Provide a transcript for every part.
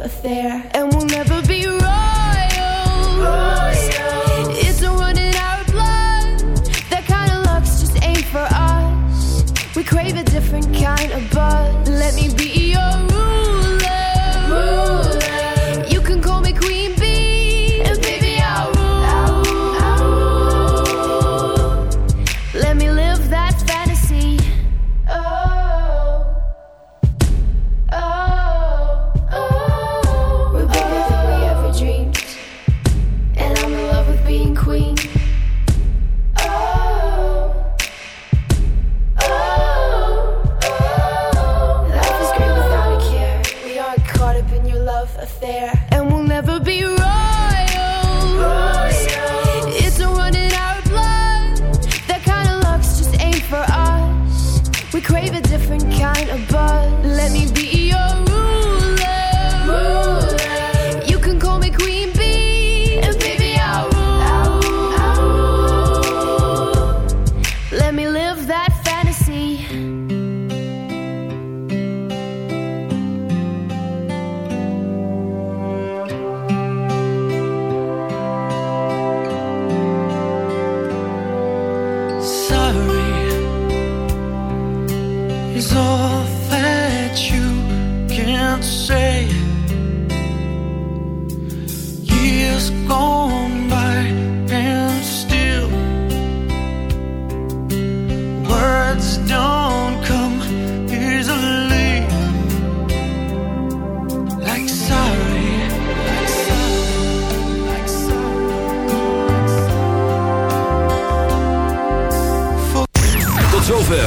affair. And we'll never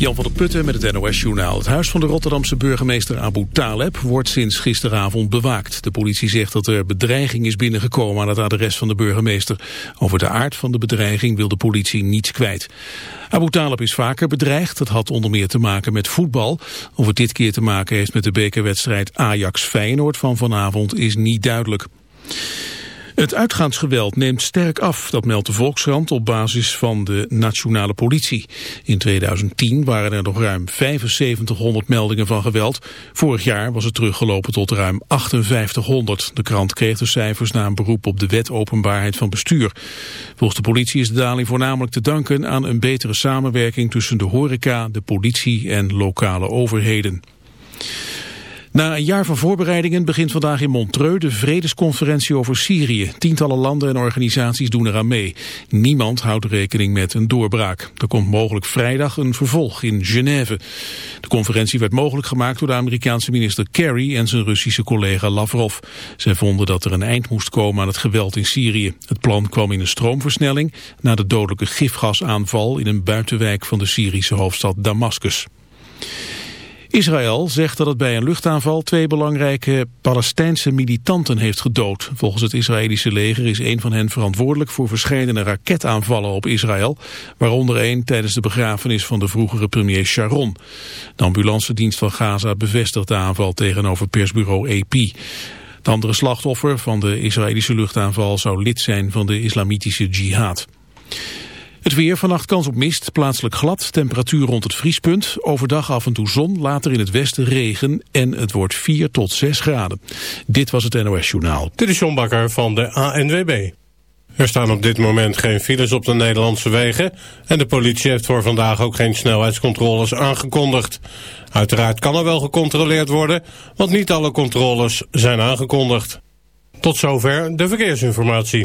Jan van der Putten met het NOS-journaal. Het huis van de Rotterdamse burgemeester Abu Taleb wordt sinds gisteravond bewaakt. De politie zegt dat er bedreiging is binnengekomen aan het adres van de burgemeester. Over de aard van de bedreiging wil de politie niets kwijt. Abu Taleb is vaker bedreigd. Dat had onder meer te maken met voetbal. Of het dit keer te maken heeft met de bekerwedstrijd Ajax-Feyenoord van vanavond is niet duidelijk. Het uitgaansgeweld neemt sterk af, dat meldt de Volkskrant op basis van de nationale politie. In 2010 waren er nog ruim 7500 meldingen van geweld. Vorig jaar was het teruggelopen tot ruim 5800. De krant kreeg de cijfers na een beroep op de wet openbaarheid van bestuur. Volgens de politie is de daling voornamelijk te danken aan een betere samenwerking tussen de horeca, de politie en lokale overheden. Na een jaar van voorbereidingen begint vandaag in Montreux de vredesconferentie over Syrië. Tientallen landen en organisaties doen eraan mee. Niemand houdt rekening met een doorbraak. Er komt mogelijk vrijdag een vervolg in Genève. De conferentie werd mogelijk gemaakt door de Amerikaanse minister Kerry en zijn Russische collega Lavrov. Zij vonden dat er een eind moest komen aan het geweld in Syrië. Het plan kwam in een stroomversnelling na de dodelijke gifgasaanval in een buitenwijk van de Syrische hoofdstad Damascus. Israël zegt dat het bij een luchtaanval twee belangrijke Palestijnse militanten heeft gedood. Volgens het Israëlische leger is een van hen verantwoordelijk voor verschillende raketaanvallen op Israël, waaronder één tijdens de begrafenis van de vroegere premier Sharon. De ambulancedienst van Gaza bevestigt de aanval tegenover persbureau AP. Het andere slachtoffer van de Israëlische luchtaanval zou lid zijn van de islamitische jihad. Het weer, vannacht kans op mist, plaatselijk glad, temperatuur rond het vriespunt. Overdag af en toe zon, later in het westen regen en het wordt 4 tot 6 graden. Dit was het NOS Journaal. Dit is John Bakker van de ANWB. Er staan op dit moment geen files op de Nederlandse wegen... en de politie heeft voor vandaag ook geen snelheidscontroles aangekondigd. Uiteraard kan er wel gecontroleerd worden, want niet alle controles zijn aangekondigd. Tot zover de verkeersinformatie.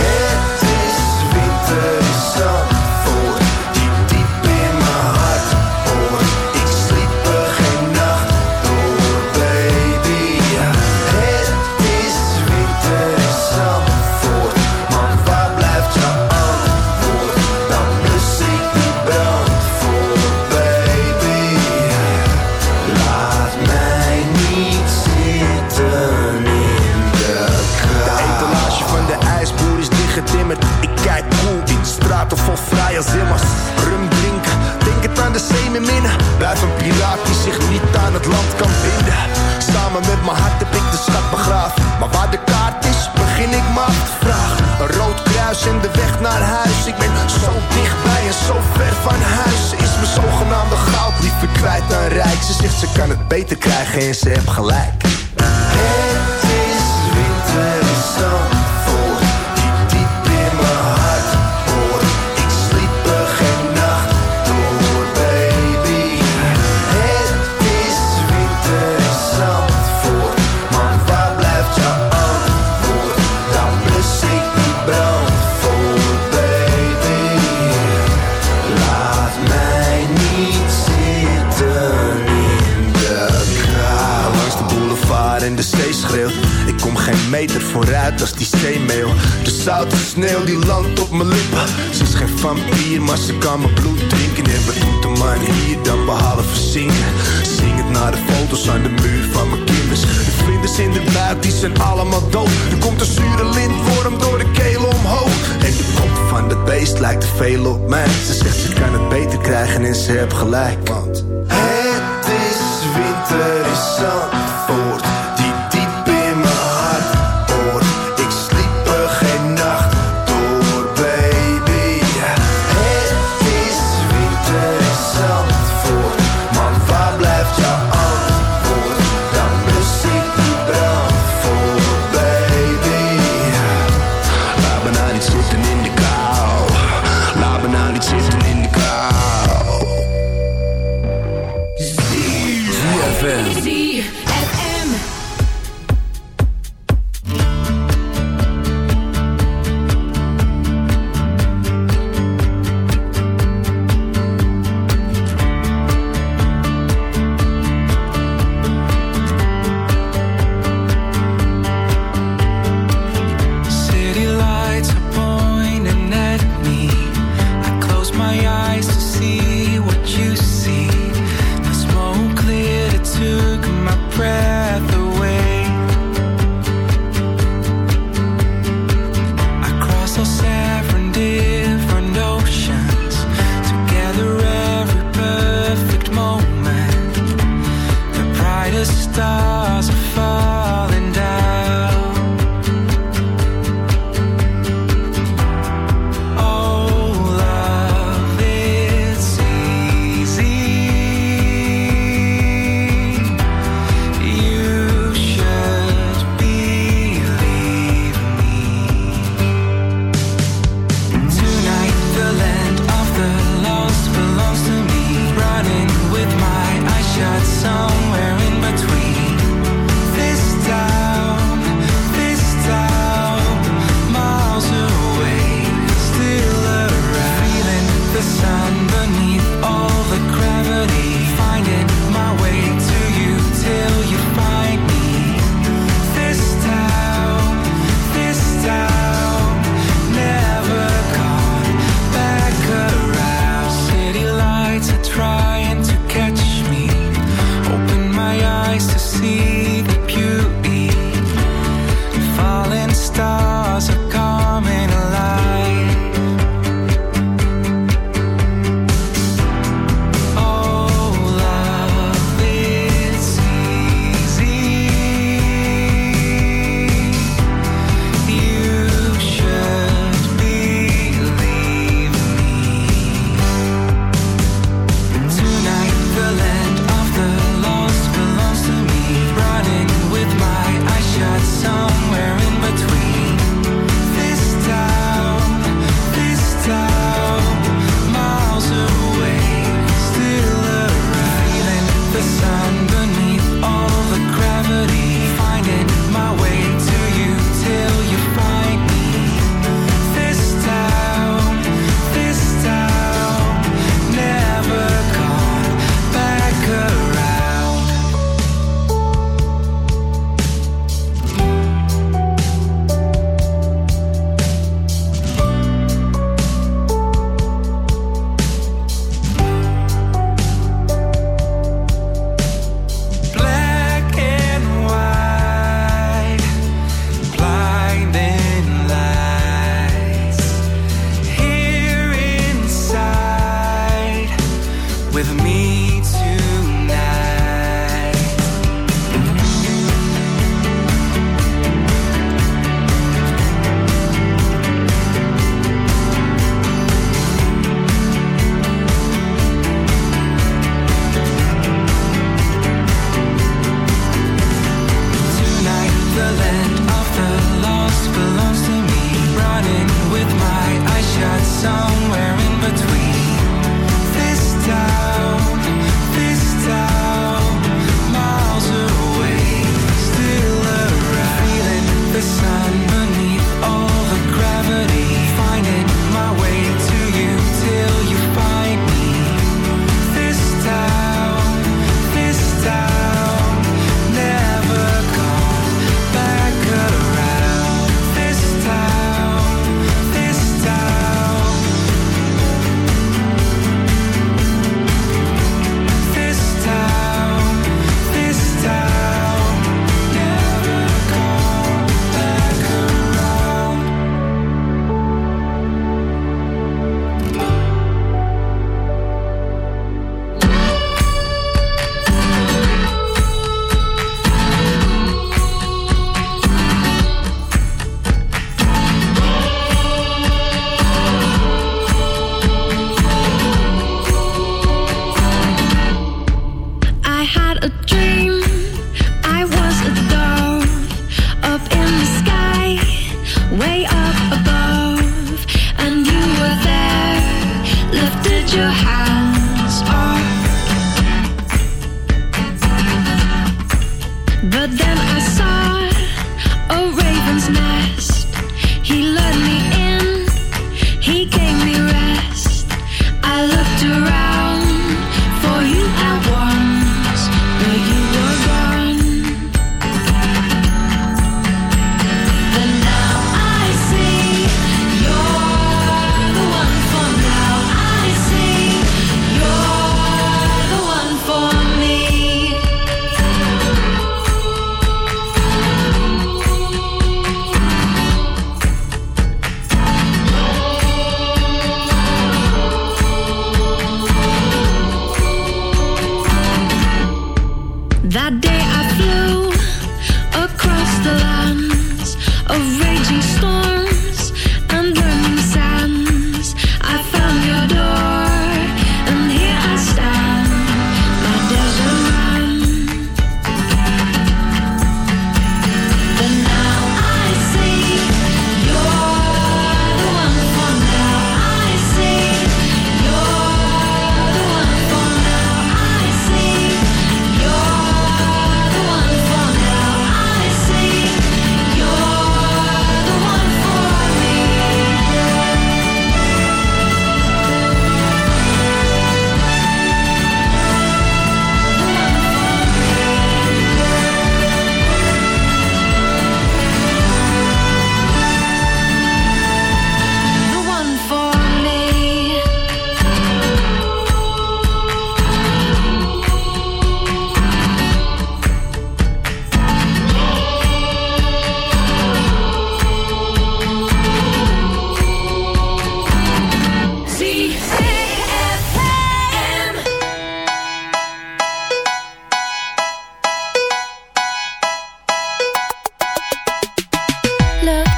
gelijk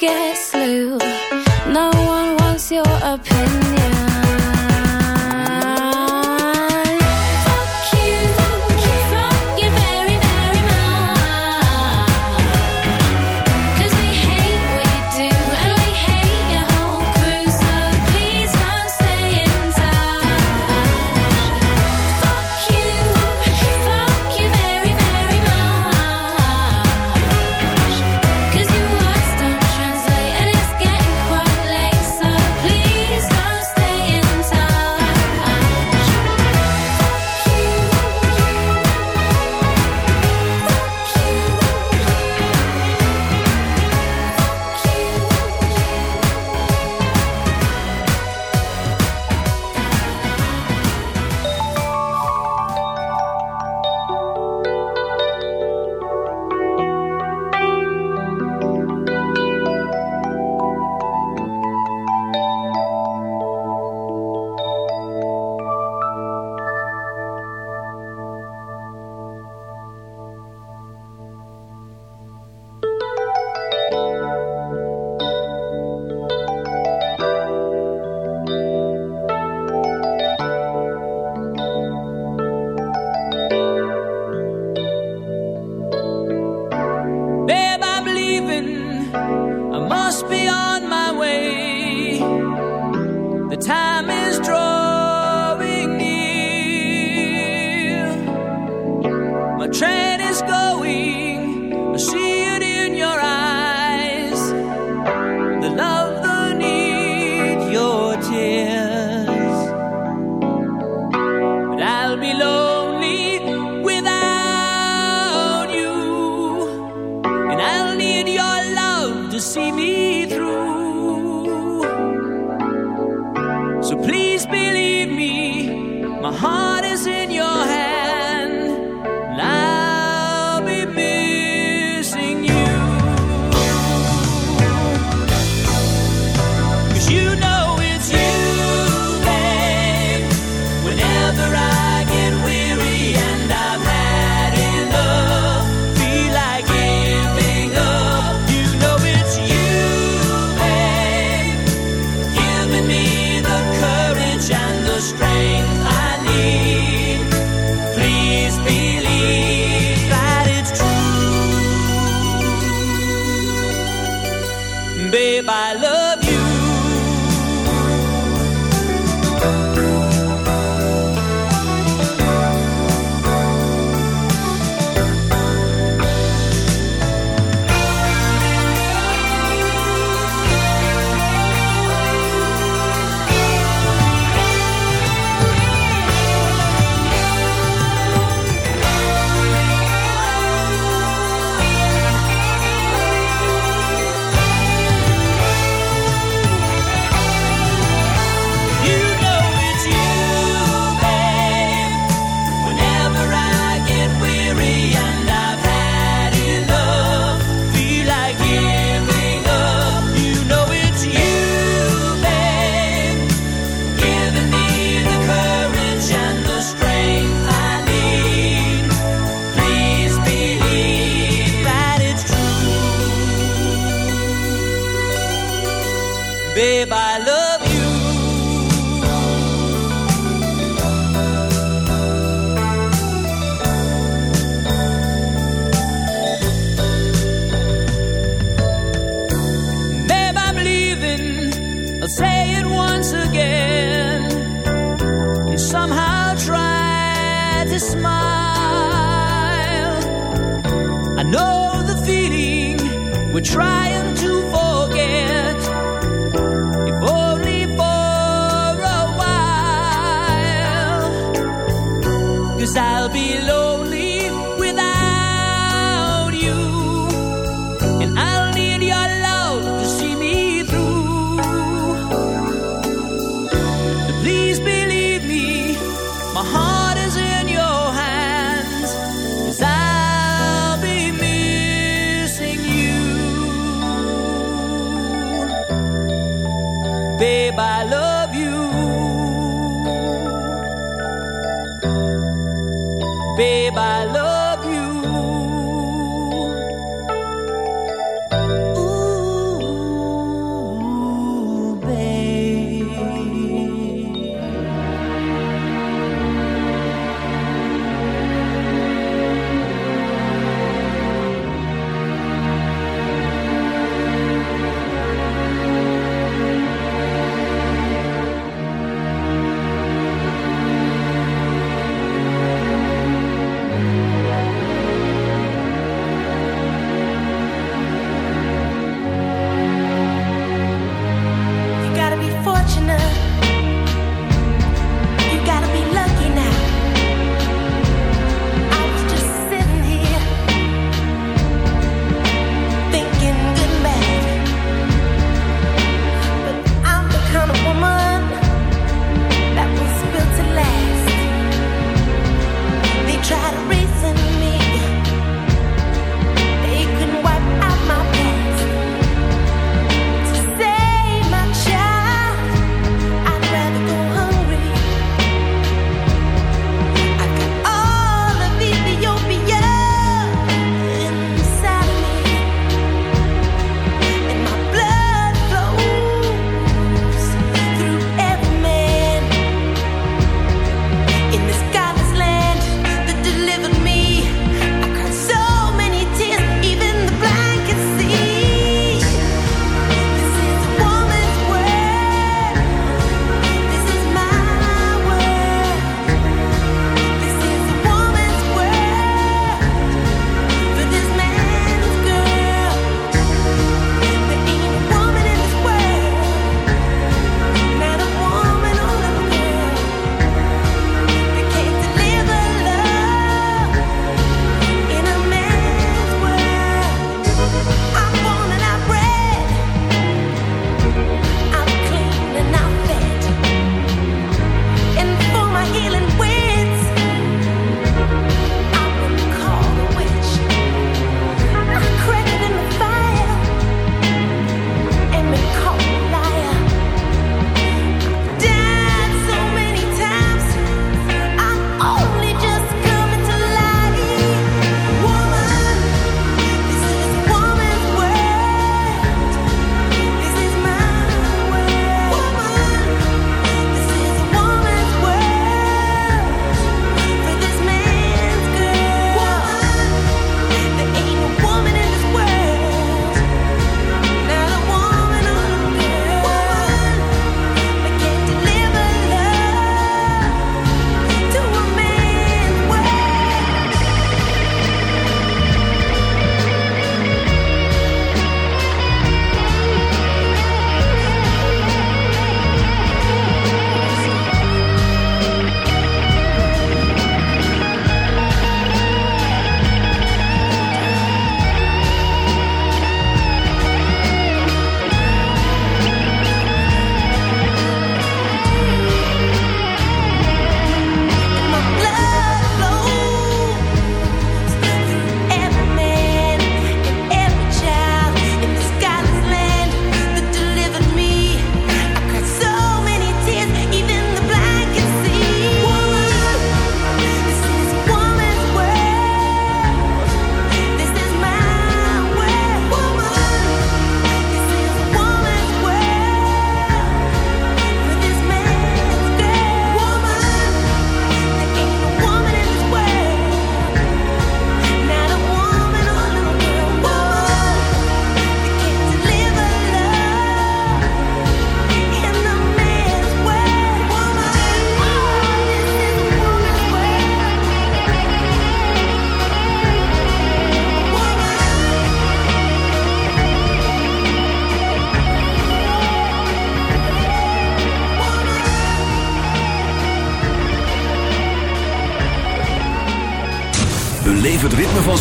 forget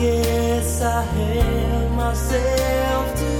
guess I held myself to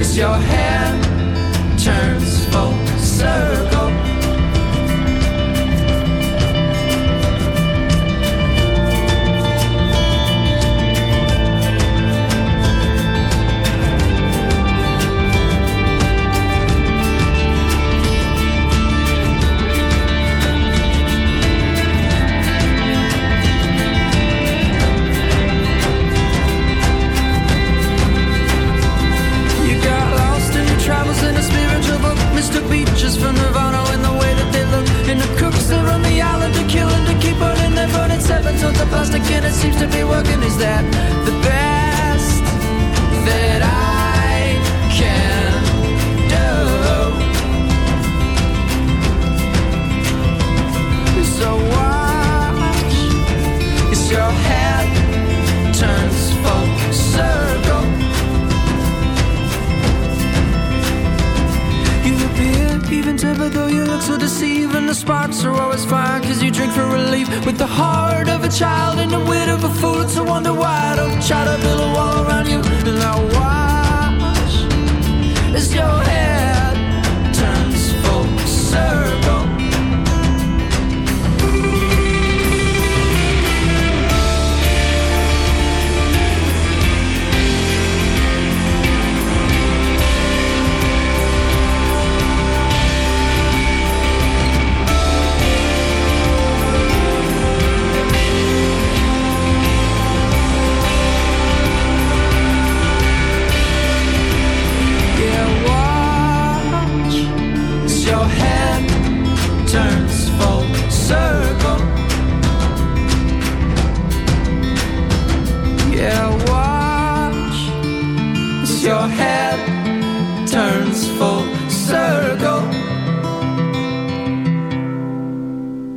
as your hand turns full circle.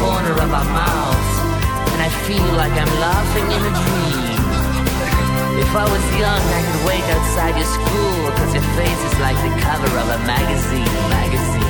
Corner of our mouths, and I feel like I'm laughing in a dream. If I was young, I could wait outside your school, cause your face is like the cover of a magazine, magazine.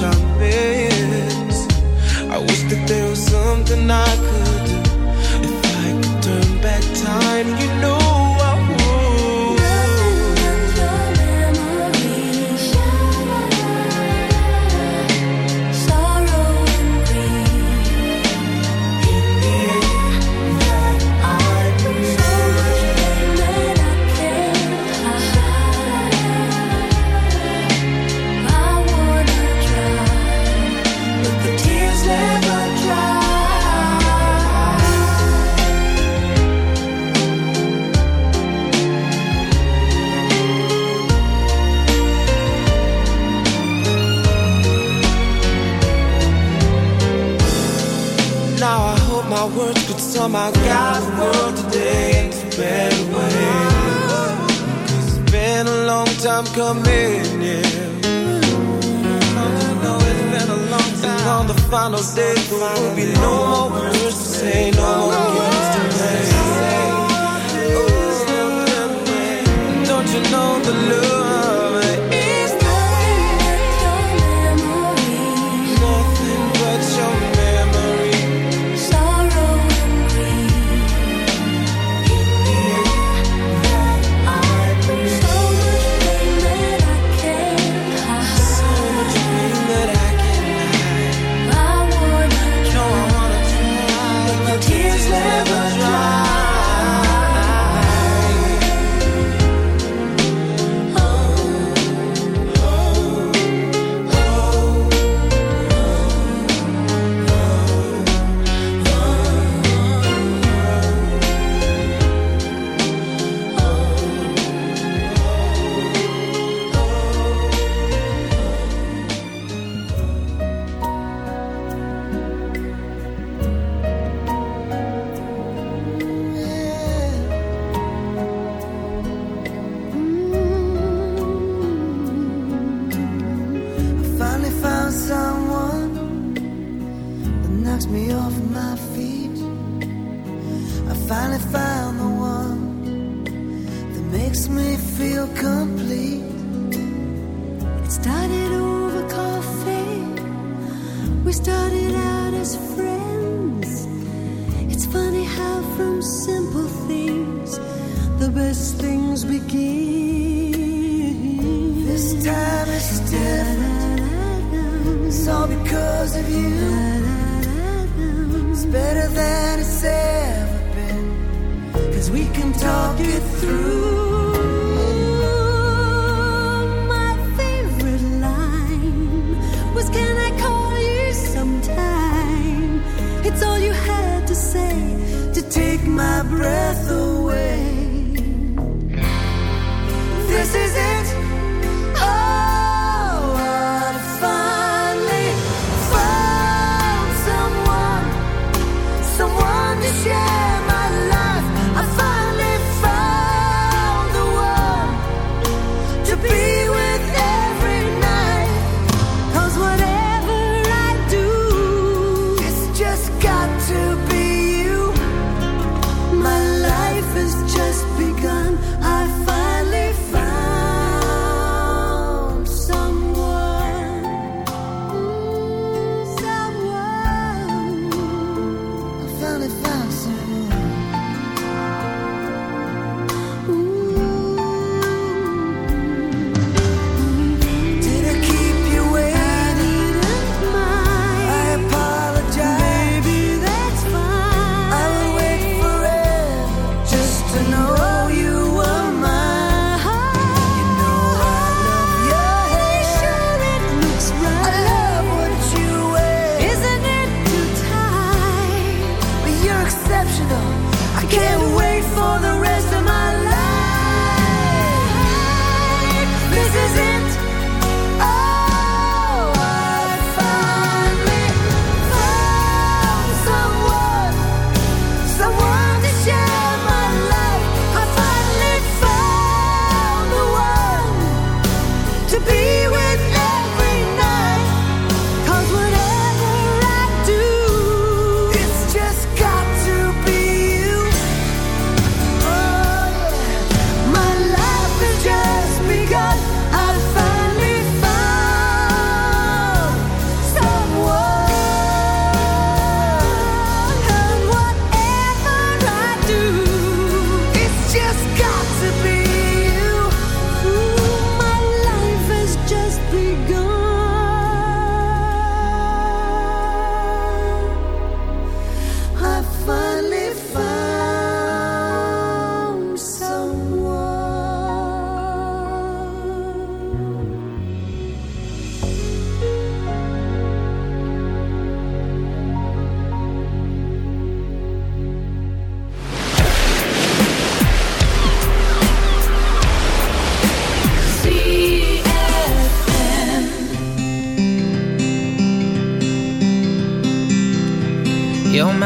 장.